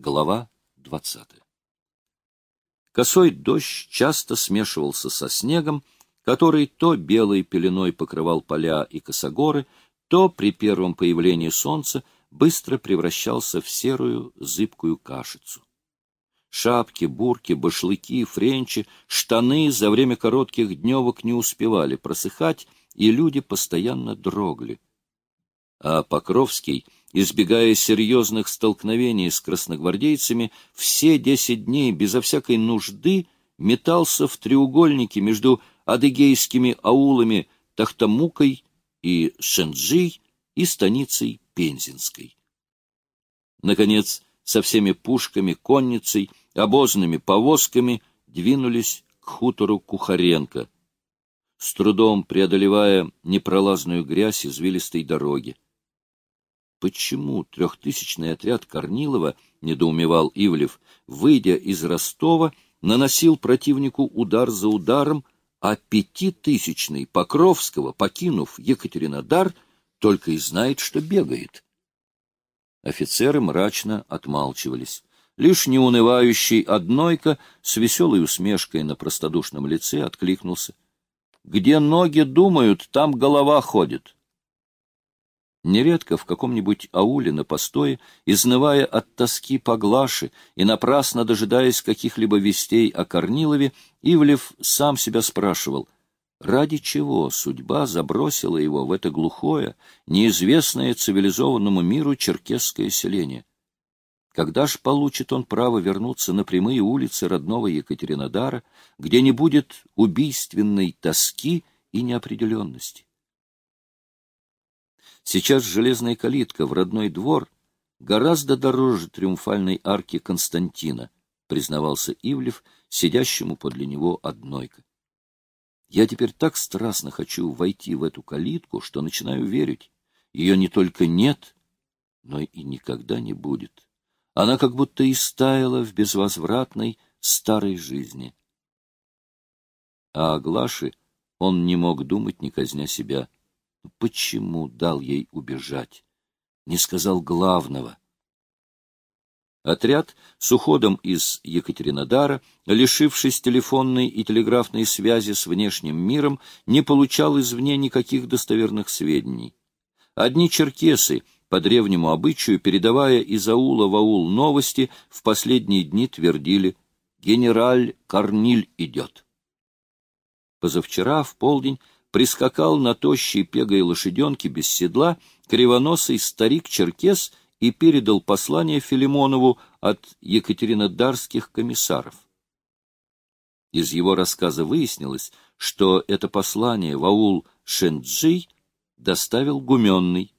Глава 20. Косой дождь часто смешивался со снегом, который то белой пеленой покрывал поля и косогоры, то при первом появлении солнца быстро превращался в серую зыбкую кашицу. Шапки, бурки, башлыки, френчи, штаны за время коротких дневок не успевали просыхать, и люди постоянно дрогли. А Покровский — избегая серьезных столкновений с красногвардейцами, все десять дней безо всякой нужды метался в треугольнике между адыгейскими аулами Тахтамукой и Шенджи и станицей Пензенской. Наконец, со всеми пушками, конницей, обозными повозками двинулись к хутору Кухаренко, с трудом преодолевая непролазную грязь извилистой дороги. Почему трехтысячный отряд Корнилова, недоумевал Ивлев, выйдя из Ростова, наносил противнику удар за ударом, а пятитысячный Покровского, покинув Екатеринодар, только и знает, что бегает? Офицеры мрачно отмалчивались. Лишь неунывающий однойка с веселой усмешкой на простодушном лице откликнулся. «Где ноги думают, там голова ходит». Нередко в каком-нибудь ауле на постое, изнывая от тоски по Глаше и напрасно дожидаясь каких-либо вестей о Корнилове, Ивлев сам себя спрашивал, ради чего судьба забросила его в это глухое, неизвестное цивилизованному миру черкесское селение. Когда ж получит он право вернуться на прямые улицы родного Екатеринодара, где не будет убийственной тоски и неопределенности? Сейчас железная калитка в родной двор гораздо дороже триумфальной арки Константина, признавался Ивлев, сидящему подле него однойка. Я теперь так страстно хочу войти в эту калитку, что начинаю верить. Ее не только нет, но и никогда не будет. Она как будто истаяла в безвозвратной старой жизни. А о Глаше он не мог думать, не казня себя. Почему дал ей убежать? Не сказал главного. Отряд с уходом из Екатеринодара, лишившись телефонной и телеграфной связи с внешним миром, не получал извне никаких достоверных сведений. Одни черкесы, по древнему обычаю, передавая из аула в аул новости, в последние дни твердили «Генераль Корниль идет». Позавчера, в полдень, прискакал на тощей пегой лошаденке без седла кривоносый старик-черкес и передал послание Филимонову от екатеринодарских комиссаров. Из его рассказа выяснилось, что это послание в аул Шенджи доставил Гуменный.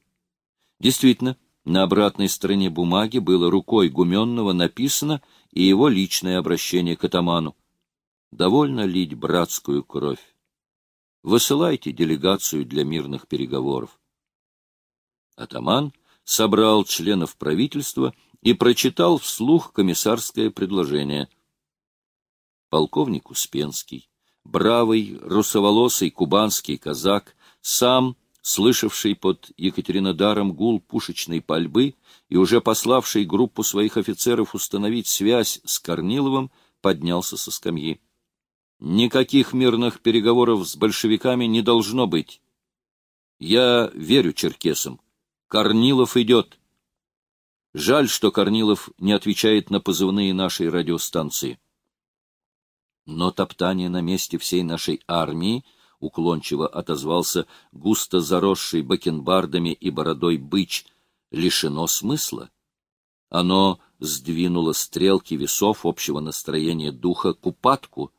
Действительно, на обратной стороне бумаги было рукой Гуменного написано и его личное обращение к атаману. Довольно лить братскую кровь. Высылайте делегацию для мирных переговоров. Атаман собрал членов правительства и прочитал вслух комиссарское предложение. Полковник Успенский, бравый, русоволосый кубанский казак, сам, слышавший под Екатеринодаром гул пушечной пальбы и уже пославший группу своих офицеров установить связь с Корниловым, поднялся со скамьи. Никаких мирных переговоров с большевиками не должно быть. Я верю черкесам. Корнилов идет. Жаль, что Корнилов не отвечает на позывные нашей радиостанции. Но топтание на месте всей нашей армии, уклончиво отозвался густо заросший бакенбардами и бородой быч, лишено смысла. Оно сдвинуло стрелки весов общего настроения духа к упадку —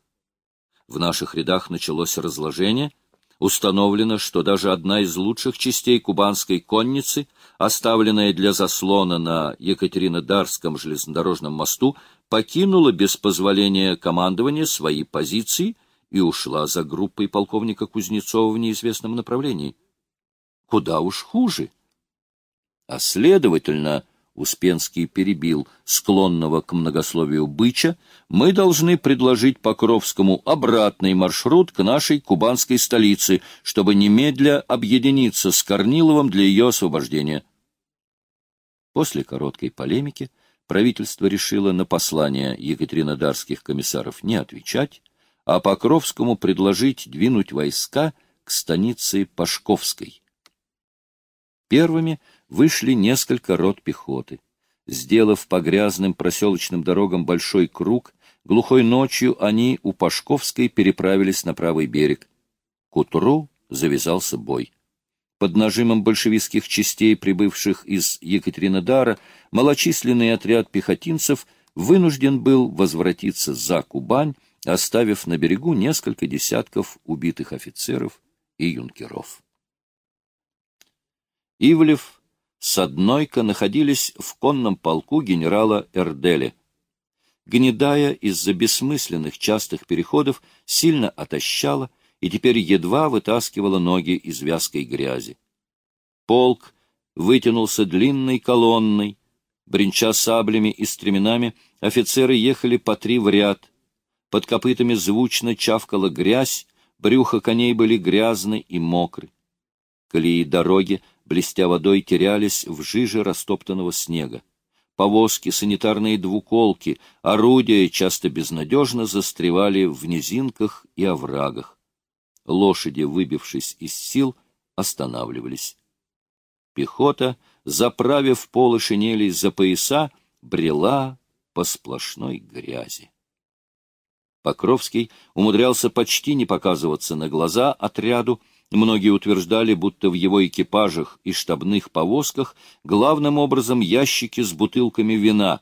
в наших рядах началось разложение. Установлено, что даже одна из лучших частей кубанской конницы, оставленная для заслона на Екатеринодарском железнодорожном мосту, покинула без позволения командования свои позиции и ушла за группой полковника Кузнецова в неизвестном направлении. Куда уж хуже. А следовательно, Успенский перебил склонного к многословию быча, мы должны предложить Покровскому обратный маршрут к нашей кубанской столице, чтобы немедля объединиться с Корниловым для ее освобождения. После короткой полемики правительство решило на послание екатеринодарских комиссаров не отвечать, а Покровскому предложить двинуть войска к станице Пашковской. Первыми вышли несколько рот пехоты. Сделав по грязным проселочным дорогам большой круг, глухой ночью они у Пашковской переправились на правый берег. К утру завязался бой. Под нажимом большевистских частей, прибывших из Екатеринодара, малочисленный отряд пехотинцев вынужден был возвратиться за Кубань, оставив на берегу несколько десятков убитых офицеров и юнкеров. Ивлев с находились в конном полку генерала Эрдели. Гнедая из-за бессмысленных частых переходов сильно отощала, и теперь едва вытаскивала ноги из вязкой грязи. Полк вытянулся длинной колонной, бренча саблями и стременами, офицеры ехали по три в ряд. Под копытами звучно чавкала грязь, брюхо коней были грязны и мокры. Колеи дороги, блестя водой, терялись в жиже растоптанного снега. Повозки, санитарные двуколки, орудия часто безнадежно застревали в низинках и оврагах. Лошади, выбившись из сил, останавливались. Пехота, заправив полы шинелей за пояса, брела по сплошной грязи. Покровский умудрялся почти не показываться на глаза отряду, Многие утверждали, будто в его экипажах и штабных повозках главным образом ящики с бутылками вина,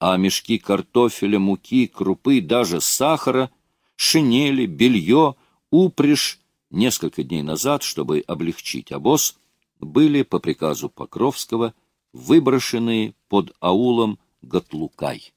а мешки картофеля, муки, крупы, даже сахара, шинели, белье упряжь несколько дней назад, чтобы облегчить обоз, были по приказу Покровского выброшены под аулом Гатлукай.